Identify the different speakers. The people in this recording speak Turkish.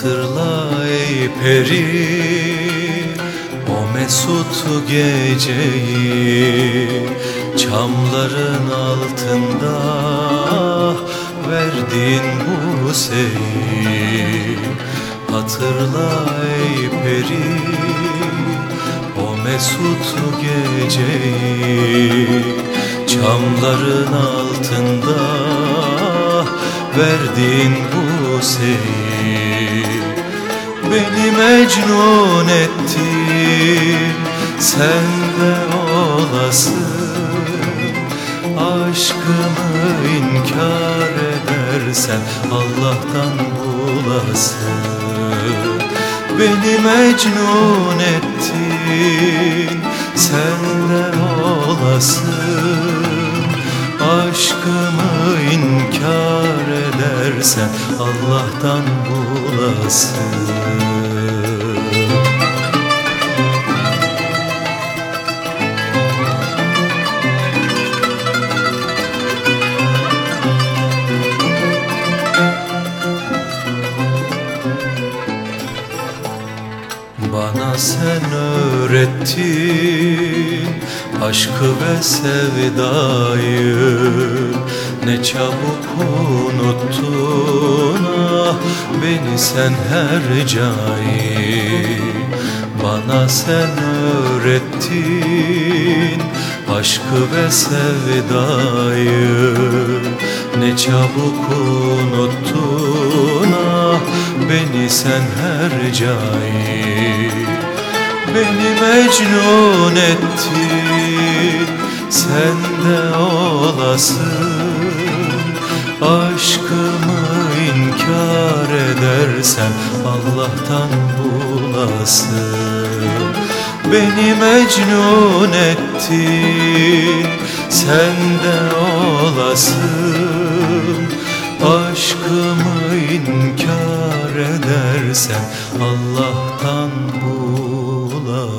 Speaker 1: Hatırla ey peri o mesut geceyi Çamların altında verdiğin bu seyi. Hatırla ey peri o mesut geceyi Çamların altında verdiğin bu seyi Beni mecnun ettin sen de olasın Aşkımı inkar edersen Allah'tan bulasın. Beni mecnun ettin sen de olasın Aşkımı inkar edersen Allah'tan bulasın. Bana sen öğrettin aşkı ve sevdayı Ne çabuk unuttun ah beni sen her cayı Bana sen öğrettin aşkı ve sevdayı. Ne çabuk unuttun ah beni sen her cayı Beni mecnun ettin sen de olasın Aşkımı inkar edersen Allah'tan bulasın. Beni mecnun ettin sen de olasın. Aşkımı inkar edersen Allah'tan bulasın